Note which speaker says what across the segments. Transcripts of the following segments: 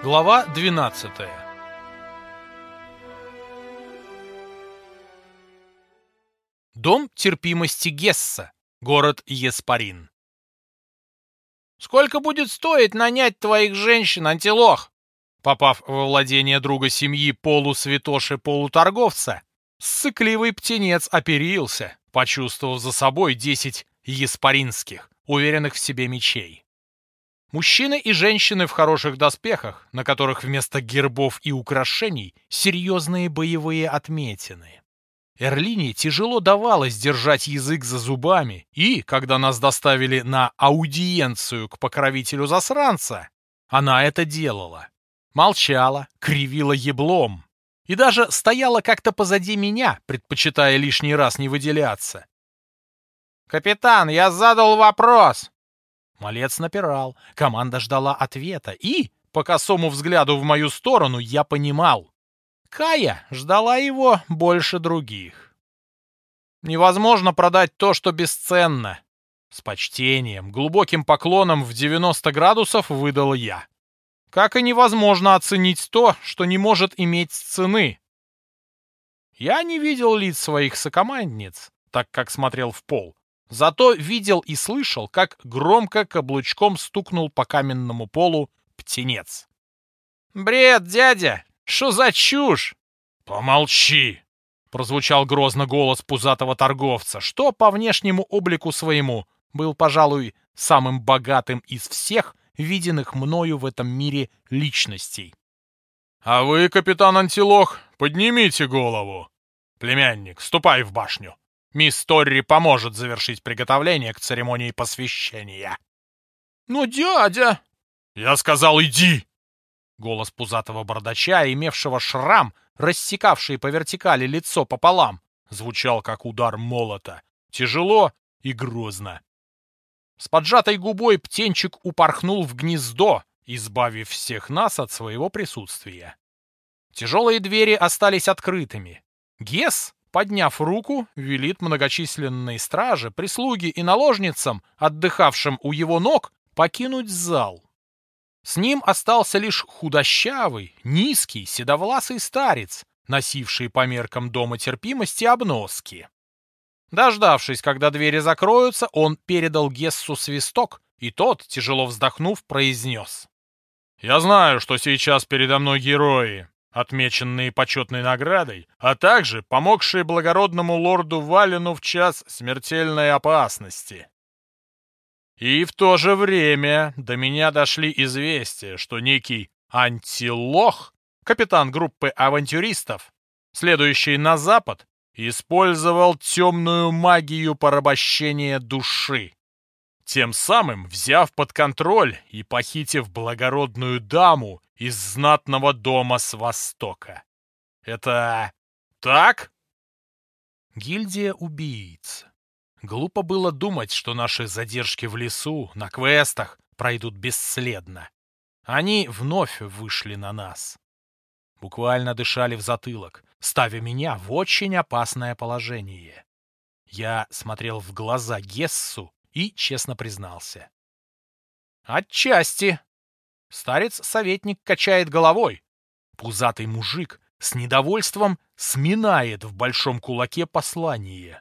Speaker 1: Глава 12 Дом терпимости Гесса, город Еспарин. «Сколько будет стоить нанять твоих женщин, антилох?» Попав во владение друга семьи полусвятоши-полуторговца, ссыкливый птенец оперился, почувствовав за собой десять еспаринских, уверенных в себе мечей. Мужчины и женщины в хороших доспехах, на которых вместо гербов и украшений серьезные боевые отметины. Эрлине тяжело давалось держать язык за зубами, и, когда нас доставили на аудиенцию к покровителю засранца, она это делала. Молчала, кривила еблом и даже стояла как-то позади меня, предпочитая лишний раз не выделяться. «Капитан, я задал вопрос!» Малец напирал, команда ждала ответа, и, по косому взгляду в мою сторону, я понимал. Кая ждала его больше других. Невозможно продать то, что бесценно. С почтением, глубоким поклоном в 90 градусов выдал я. Как и невозможно оценить то, что не может иметь цены. Я не видел лиц своих сокомандниц, так как смотрел в пол. Зато видел и слышал, как громко каблучком стукнул по каменному полу птенец. «Бред, дядя! Что за чушь?» «Помолчи!» — прозвучал грозно голос пузатого торговца, что по внешнему облику своему был, пожалуй, самым богатым из всех виденных мною в этом мире личностей. «А вы, капитан Антилох, поднимите голову! Племянник, ступай в башню!» Мисс Торри поможет завершить приготовление к церемонии посвящения. «Ну, дядя!» «Я сказал, иди!» Голос пузатого бардача, имевшего шрам, рассекавший по вертикали лицо пополам, звучал как удар молота. Тяжело и грозно. С поджатой губой птенчик упорхнул в гнездо, избавив всех нас от своего присутствия. Тяжелые двери остались открытыми. Гес, подняв руку, велит многочисленной страже, прислуге и наложницам, отдыхавшим у его ног, покинуть зал. С ним остался лишь худощавый, низкий, седовласый старец, носивший по меркам дома терпимости обноски. Дождавшись, когда двери закроются, он передал Гессу свисток, и тот, тяжело вздохнув, произнес. «Я знаю, что сейчас передо мной герои, отмеченные почетной наградой, а также помогшие благородному лорду Валину в час смертельной опасности. И в то же время до меня дошли известия, что некий антилох, капитан группы авантюристов, следующий на запад, использовал темную магию порабощения души, тем самым взяв под контроль и похитив благородную даму из знатного дома с Востока. Это так? Гильдия убийц. Глупо было думать, что наши задержки в лесу, на квестах, пройдут бесследно. Они вновь вышли на нас. Буквально дышали в затылок, ставя меня в очень опасное положение. Я смотрел в глаза Гессу и честно признался. «Отчасти», Старец-советник качает головой. Пузатый мужик с недовольством сминает в большом кулаке послание.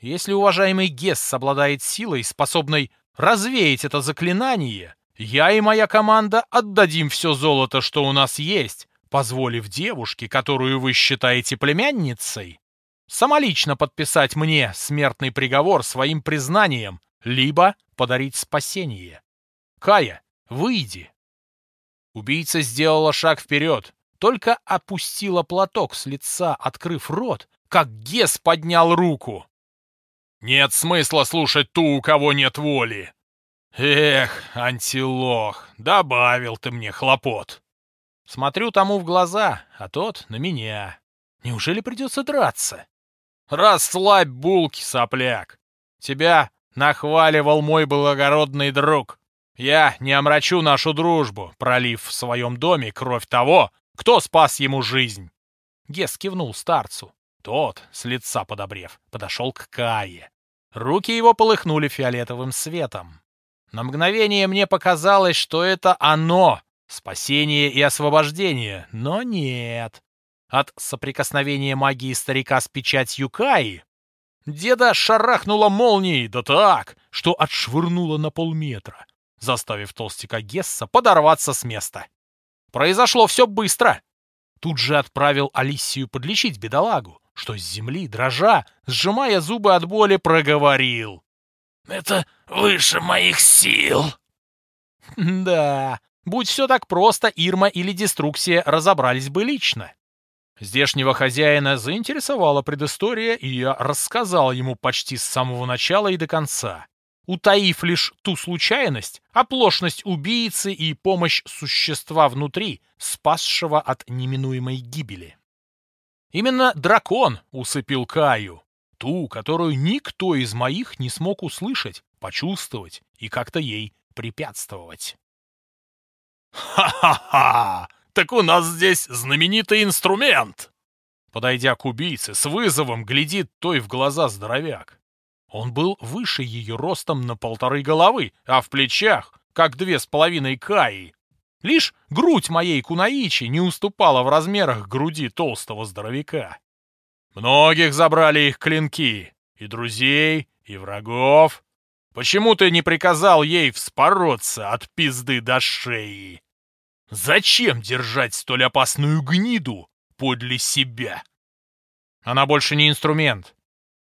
Speaker 1: Если уважаемый Гесс обладает силой, способной развеять это заклинание, я и моя команда отдадим все золото, что у нас есть, позволив девушке, которую вы считаете племянницей, самолично подписать мне смертный приговор своим признанием, либо подарить спасение. Кая, Выйди!» Убийца сделала шаг вперед, только опустила платок с лица, открыв рот, как Гес поднял руку. «Нет смысла слушать ту, у кого нет воли!» «Эх, антилох, добавил ты мне хлопот!» Смотрю тому в глаза, а тот на меня. Неужели придется драться? Расслабь булки, сопляк! Тебя нахваливал мой благородный друг. Я не омрачу нашу дружбу, пролив в своем доме кровь того, кто спас ему жизнь. Гес кивнул старцу. Тот, с лица подобрев, подошел к Кае. Руки его полыхнули фиолетовым светом. На мгновение мне показалось, что это оно Спасение и освобождение, но нет. От соприкосновения магии старика с печатью Каи деда шарахнула молнией, да так, что отшвырнула на полметра, заставив толстяка Гесса подорваться с места. Произошло все быстро. Тут же отправил Алисию подлечить бедолагу, что с земли, дрожа, сжимая зубы от боли, проговорил.
Speaker 2: «Это выше моих сил!»
Speaker 1: Да, будь все так просто, Ирма или Деструксия разобрались бы лично. Здешнего хозяина заинтересовала предыстория, и я рассказал ему почти с самого начала и до конца, утаив лишь ту случайность, оплошность убийцы и помощь существа внутри, спасшего от неминуемой гибели. Именно дракон усыпил Каю, ту, которую никто из моих не смог услышать, почувствовать и как-то ей препятствовать.
Speaker 2: «Ха-ха-ха! Так у нас здесь знаменитый инструмент!»
Speaker 1: Подойдя к убийце, с вызовом глядит той в глаза здоровяк. Он был выше ее ростом на полторы головы, а в плечах, как две с половиной каи. Лишь грудь моей кунаичи не уступала в размерах груди толстого здоровяка. Многих забрали их клинки, и друзей, и врагов. Почему ты не приказал ей вспороться от пизды до шеи? Зачем держать столь опасную гниду подле себя? Она больше не инструмент.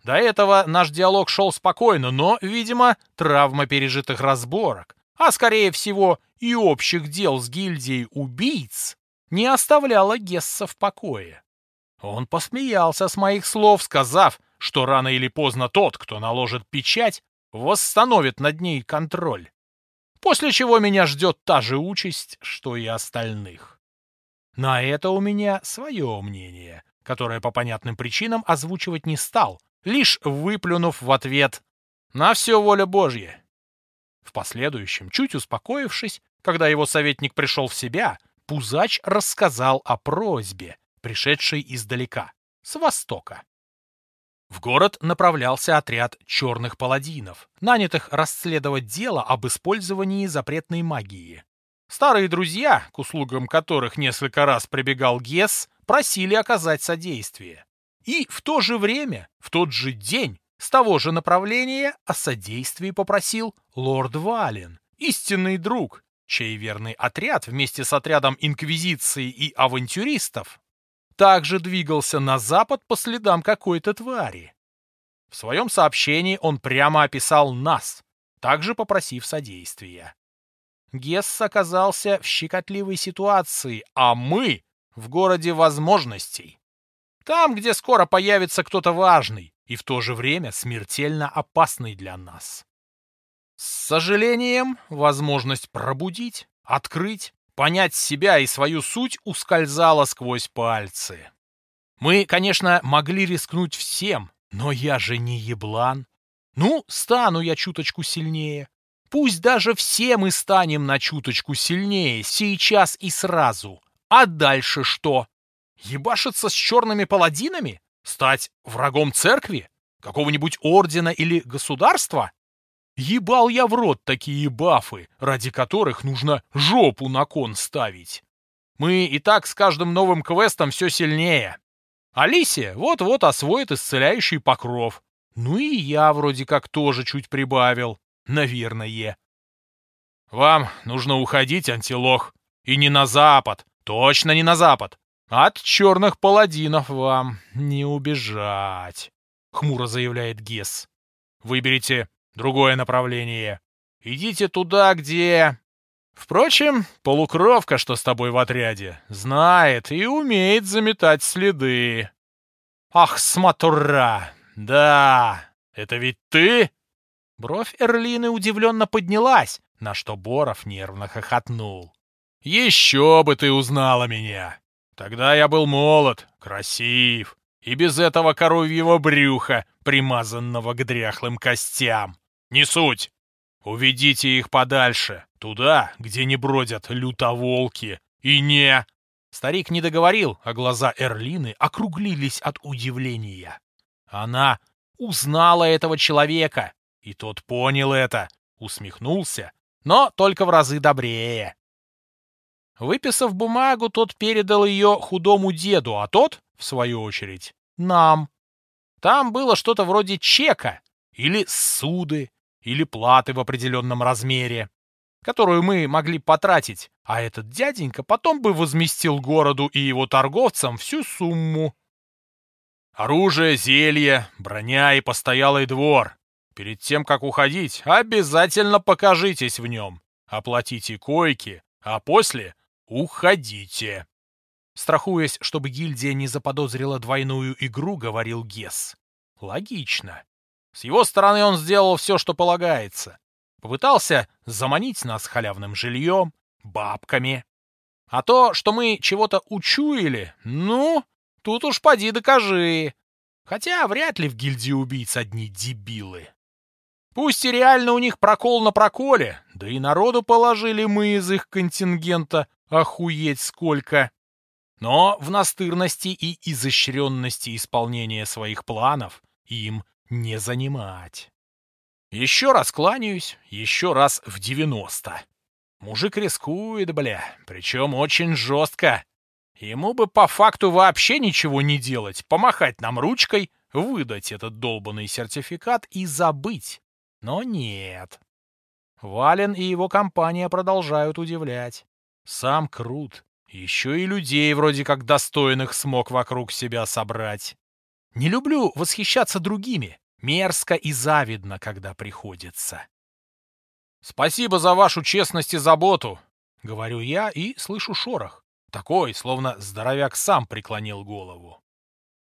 Speaker 1: До этого наш диалог шел спокойно, но, видимо, травма пережитых разборок, а скорее всего и общих дел с гильдией убийц, не оставляла Гесса в покое. Он посмеялся с моих слов, сказав, что рано или поздно тот, кто наложит печать, восстановит над ней контроль после чего меня ждет та же участь, что и остальных. На это у меня свое мнение, которое по понятным причинам озвучивать не стал, лишь выплюнув в ответ «На все воля Божья». В последующем, чуть успокоившись, когда его советник пришел в себя, Пузач рассказал о просьбе, пришедшей издалека, с востока. В город направлялся отряд черных паладинов, нанятых расследовать дело об использовании запретной магии. Старые друзья, к услугам которых несколько раз прибегал Гес, просили оказать содействие. И в то же время, в тот же день, с того же направления о содействии попросил лорд Вален, истинный друг, чей верный отряд вместе с отрядом инквизиции и авантюристов также двигался на запад по следам какой-то твари. В своем сообщении он прямо описал нас, также попросив содействия. Гесс оказался в щекотливой ситуации, а мы в городе возможностей. Там, где скоро появится кто-то важный и в то же время смертельно опасный для нас. С сожалением, возможность пробудить, открыть, понять себя и свою суть ускользала сквозь пальцы. Мы, конечно, могли рискнуть всем, но я же не еблан. Ну, стану я чуточку сильнее. Пусть даже все мы станем на чуточку сильнее, сейчас и сразу. А дальше что? Ебашиться с черными паладинами? Стать врагом церкви? Какого-нибудь ордена или государства? Ебал я в рот такие бафы, ради которых нужно жопу на кон ставить. Мы и так с каждым новым квестом все сильнее. Алисия вот-вот освоит исцеляющий покров. Ну и я вроде как тоже чуть прибавил. Наверное. Вам нужно уходить, антилох. И не на запад. Точно не на запад. От черных паладинов вам не убежать. Хмуро заявляет Гес. Выберите другое направление. Идите туда, где... Впрочем, полукровка, что с тобой в отряде, знает и умеет заметать следы. Ах, смотура! Да, это ведь ты? Бровь Эрлины удивленно поднялась, на что Боров нервно хохотнул. Еще бы ты узнала меня! Тогда я был молод, красив, и без этого коровьего брюха, примазанного к дряхлым костям. Не суть. Уведите их подальше, туда, где не бродят лютоволки. И не... Старик не договорил, а глаза Эрлины округлились от удивления. Она узнала этого человека, и тот понял это, усмехнулся, но только в разы добрее. Выписав бумагу, тот передал ее худому деду, а тот, в свою очередь, нам. Там было что-то вроде чека, или суды, или платы в определенном размере, которую мы могли потратить, а этот дяденька потом бы возместил городу и его торговцам всю сумму. Оружие, зелье, броня и постоялый двор. Перед тем, как уходить, обязательно покажитесь в нем. Оплатите койки, а после уходите. Страхуясь, чтобы гильдия не заподозрила двойную игру, говорил Гес. Логично. С его стороны он сделал все, что полагается. Попытался заманить нас халявным жильем, бабками. А то, что мы чего-то учуяли, ну, Тут уж поди докажи. Хотя вряд ли в гильдии убийц одни дебилы. Пусть и реально у них прокол на проколе, да и народу положили мы из их контингента охуеть сколько. Но в настырности и изощренности исполнения своих планов им не занимать. Еще раз кланяюсь, еще раз в девяносто. Мужик рискует, бля, причем очень жестко. Ему бы по факту вообще ничего не делать, помахать нам ручкой, выдать этот долбанный сертификат и забыть. Но нет. Вален и его компания продолжают удивлять. Сам крут. Еще и людей вроде как достойных смог вокруг себя собрать. Не люблю восхищаться другими. Мерзко и завидно, когда приходится. «Спасибо за вашу честность и заботу», — говорю я и слышу шорох. Такой, словно здоровяк сам преклонил голову.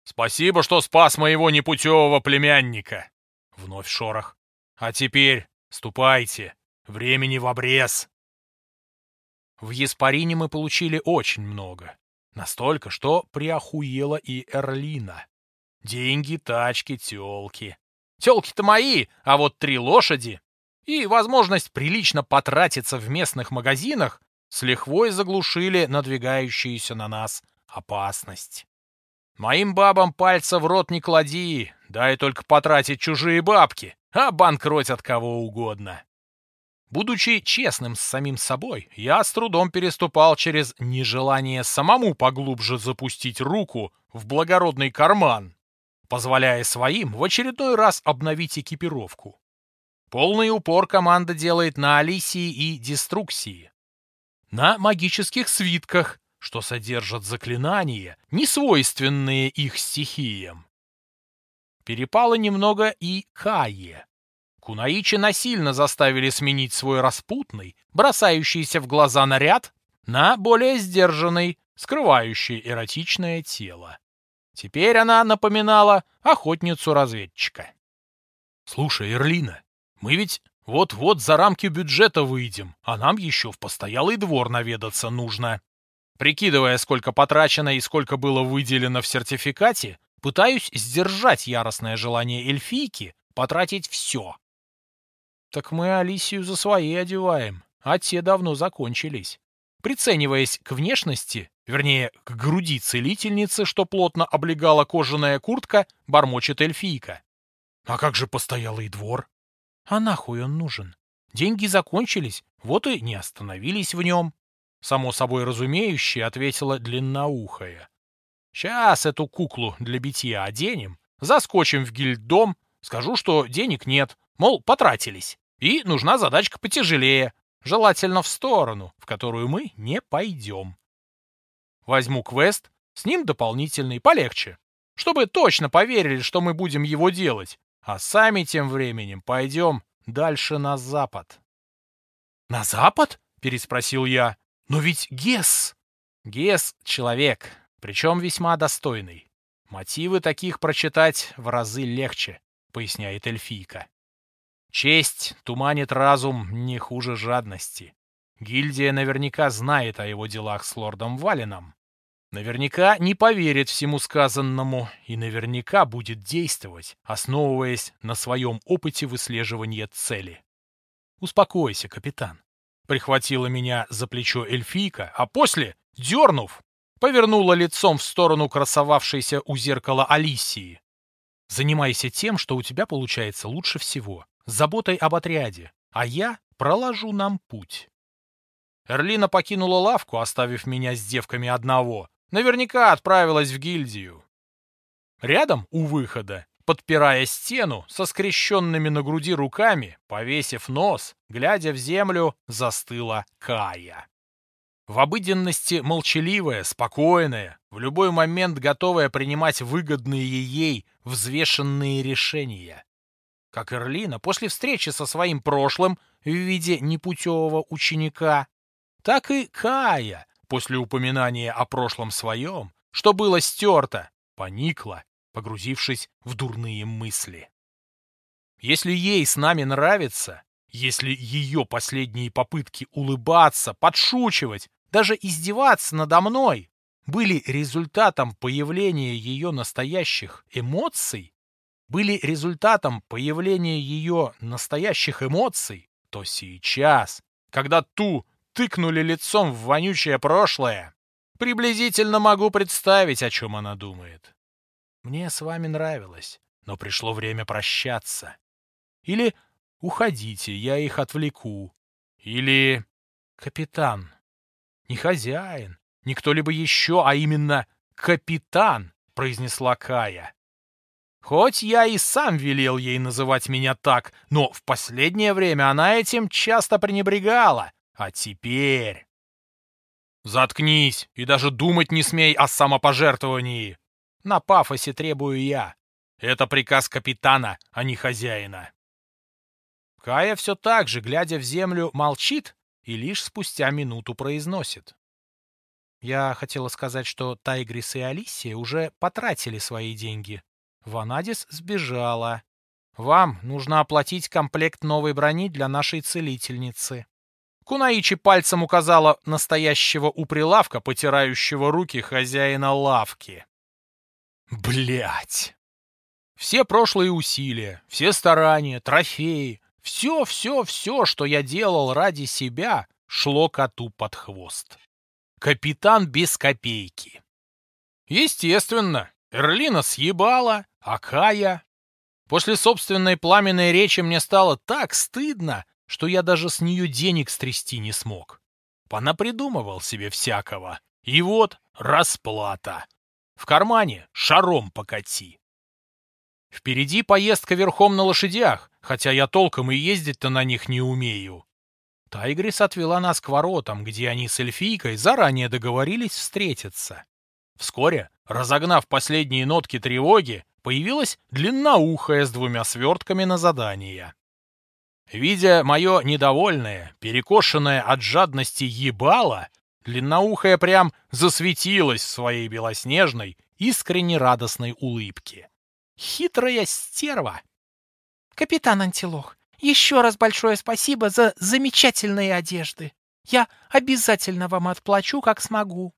Speaker 1: «Спасибо, что спас моего непутевого племянника!» Вновь шорох. «А теперь ступайте, времени в обрез!» В Еспарине мы получили очень много. Настолько, что приохуела и Эрлина. Деньги, тачки, тёлки. Тёлки-то мои, а вот три лошади. И возможность прилично потратиться в местных магазинах с лихвой заглушили надвигающуюся на нас опасность. Моим бабам пальца в рот не клади, дай только потратить чужие бабки, а банкротят кого угодно. Будучи честным с самим собой, я с трудом переступал через нежелание самому поглубже запустить руку в благородный карман, позволяя своим в очередной раз обновить экипировку. Полный упор команда делает на Алисии и Деструксии, на магических свитках, что содержат заклинания, не свойственные их стихиям. Перепало немного и Кае. Кунаичи насильно заставили сменить свой распутный, бросающийся в глаза наряд на более сдержанный, скрывающий эротичное тело. Теперь она напоминала охотницу-разведчика. «Слушай, Эрлина, мы ведь вот-вот за рамки бюджета выйдем, а нам еще в постоялый двор наведаться нужно. Прикидывая, сколько потрачено и сколько было выделено в сертификате, пытаюсь сдержать яростное желание эльфийки потратить все. Так мы Алисию за свои одеваем, а те давно закончились. Прицениваясь к внешности, вернее, к груди целительницы, что плотно облегала кожаная куртка, бормочет эльфийка. А как же постоялый двор? А нахуй он нужен? Деньги закончились, вот и не остановились в нем. Само собой разумеющее, ответила длинноухая. Сейчас эту куклу для битья оденем, заскочим в гильддом, скажу, что денег нет, мол, потратились, и нужна задачка потяжелее, желательно в сторону, в которую мы не пойдем. Возьму квест, с ним дополнительный, полегче, чтобы точно поверили, что мы будем его делать, а сами тем временем пойдем дальше на запад. «На запад?» — переспросил я. «Но ведь Гес...» «Гес — человек, причем весьма достойный. Мотивы таких прочитать в разы легче», — поясняет эльфийка. «Честь туманит разум не хуже жадности. Гильдия наверняка знает о его делах с лордом Валином. Наверняка не поверит всему сказанному и наверняка будет действовать, основываясь на своем опыте выслеживания цели. «Успокойся, капитан», — прихватила меня за плечо эльфийка, а после, дернув, повернула лицом в сторону красовавшейся у зеркала Алисии. «Занимайся тем, что у тебя получается лучше всего, заботой об отряде, а я проложу нам путь». Эрлина покинула лавку, оставив меня с девками одного. Наверняка отправилась в гильдию. Рядом, у выхода, подпирая стену, со скрещенными на груди руками, повесив нос, глядя в землю, застыла Кая. В обыденности молчаливая, спокойная, в любой момент готовая принимать выгодные ей, взвешенные решения. Как Эрлина после встречи со своим прошлым в виде непутевого ученика, так и Кая после упоминания о прошлом своем, что было стерто, поникла, погрузившись в дурные мысли. Если ей с нами нравится, если ее последние попытки улыбаться, подшучивать, даже издеваться надо мной были результатом появления ее настоящих эмоций, были результатом появления ее настоящих эмоций, то сейчас, когда ту тыкнули лицом в вонючее прошлое, приблизительно могу представить, о чем она думает. Мне с вами нравилось, но пришло время прощаться. Или уходите, я их отвлеку. Или капитан. Не хозяин, не кто-либо еще, а именно капитан, произнесла Кая. Хоть я и сам велел ей называть меня так, но в последнее время она этим часто пренебрегала. А теперь... Заткнись и даже думать не смей о самопожертвовании. На пафосе требую я. Это приказ капитана, а не хозяина. Кая все так же, глядя в землю, молчит и лишь спустя минуту произносит. Я хотела сказать, что Тайгрис и Алисия уже потратили свои деньги. Ванадис сбежала. Вам нужно оплатить комплект новой брони для нашей целительницы. Кунаичи пальцем указала настоящего у прилавка, потирающего руки хозяина лавки. Блять! Все прошлые усилия, все старания, трофеи, все, все, все, что я делал ради себя, шло коту под хвост. Капитан без копейки. Естественно, Эрлина съебала, а Кая... После собственной пламенной речи мне стало так стыдно, что я даже с нее денег стрясти не смог. Понапридумывал себе всякого. И вот расплата. В кармане шаром покати. Впереди поездка верхом на лошадях, хотя я толком и ездить-то на них не умею. Тайгрис отвела нас к воротам, где они с эльфийкой заранее договорились встретиться. Вскоре, разогнав последние нотки тревоги, появилась длинноухая с двумя свертками на задание. Видя мое недовольное, перекошенное от жадности ебало, длинноухая прям засветилась в своей белоснежной, искренне радостной улыбке. Хитрая стерва!
Speaker 3: Капитан Антилох, еще раз большое спасибо за замечательные одежды. Я обязательно вам отплачу, как смогу.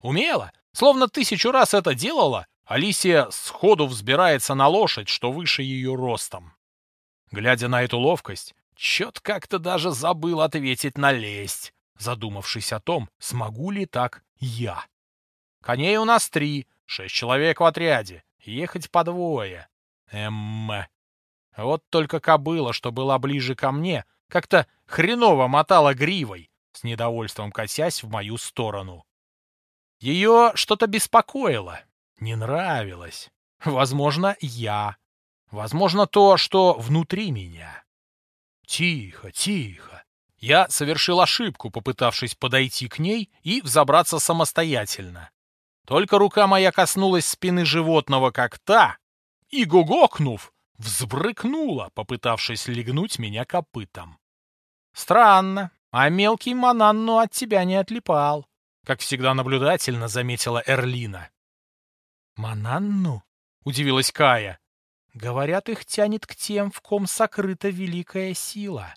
Speaker 1: Умела, словно тысячу раз это делала, Алисия сходу взбирается на лошадь, что выше ее ростом. Глядя на эту ловкость, чет как-то даже забыл ответить на лесть, задумавшись о том, смогу ли так я. Коней у нас три, шесть человек в отряде, ехать по двое. Эм, вот только кобыла, что была ближе ко мне, как-то хреново мотала гривой, с недовольством косясь в мою сторону. Ее что-то беспокоило, не нравилось. Возможно, я. Возможно, то, что внутри меня. Тихо, тихо. Я совершил ошибку, попытавшись подойти к ней и взобраться самостоятельно. Только рука моя коснулась спины животного, как та, и, гугокнув, взбрыкнула, попытавшись легнуть меня копытом. Странно, а мелкий Мананну от тебя не отлипал, как всегда наблюдательно заметила Эрлина. «Мананну?» — удивилась Кая. «Говорят, их тянет к тем, в ком сокрыта великая сила».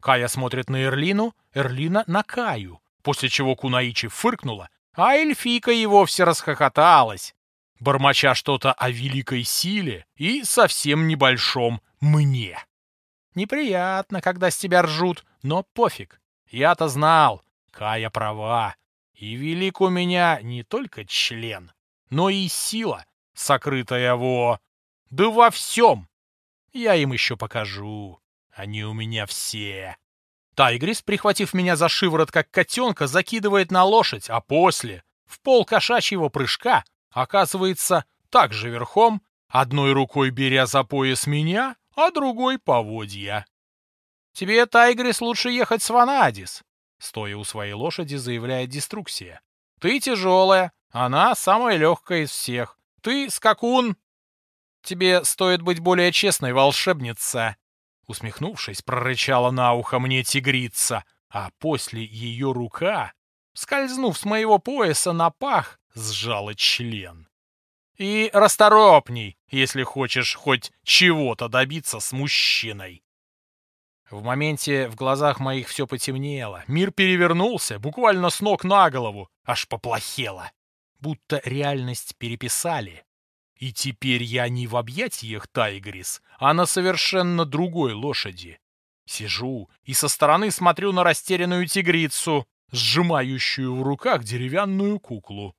Speaker 1: Кая смотрит на Эрлину, Эрлина на Каю, после чего Кунаичи фыркнула, а эльфийка и вовсе расхохоталась, бормоча что-то о великой силе и совсем небольшом «мне». Неприятно, когда с тебя ржут, но пофиг. Я-то знал, Кая права. И велик у меня не только член, но и сила, сокрытая во... Да во всем! Я им еще покажу. Они у меня все. Тайгрис, прихватив меня за шиворот, как котенка, закидывает на лошадь, а после, в пол кошачьего прыжка, оказывается также верхом, одной рукой беря за пояс меня, а другой поводья. «Тебе, Тайгрис, лучше ехать с Ванадис», — стоя у своей лошади, заявляет Деструксия. «Ты тяжелая, она самая легкая из всех. Ты скакун». «Тебе стоит быть более честной, волшебница», — усмехнувшись, прорычала на ухо мне тигрица, а после ее рука, скользнув с моего пояса на пах, сжала член. И расторопней, если хочешь хоть чего-то добиться с мужчиной. В моменте в глазах моих все потемнело. Мир перевернулся, буквально с ног на голову, аж поплохело. Будто реальность переписали. И теперь я не в объятиях Тайгрис, а на совершенно другой лошади. Сижу и со стороны смотрю на растерянную тигрицу, сжимающую в руках деревянную куклу.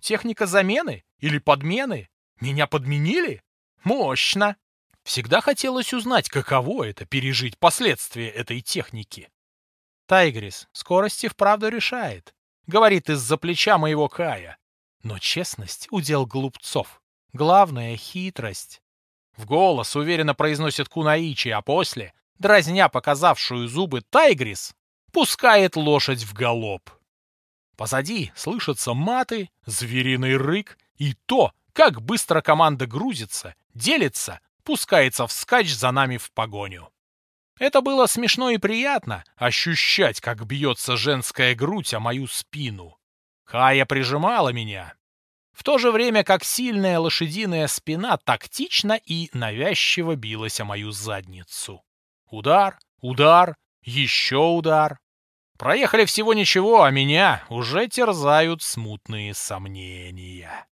Speaker 1: Техника замены или подмены? Меня подменили? Мощно! Всегда хотелось узнать, каково это пережить последствия этой техники. Тайгрис скорости вправду решает, говорит из-за плеча моего Кая. Но честность — удел глупцов. Главное — хитрость. В голос уверенно произносит Кунаичи, а после, дразня показавшую зубы Тайгрис, пускает лошадь в галоп. Позади слышатся маты, звериный рык и то, как быстро команда грузится, делится, пускается вскачь за нами в погоню. Это было смешно и приятно ощущать, как бьется женская грудь о мою спину. Хая прижимала меня, в то же время как сильная лошадиная спина тактично и навязчиво билась о мою задницу. Удар, удар, еще удар. Проехали всего ничего, а меня уже терзают смутные сомнения.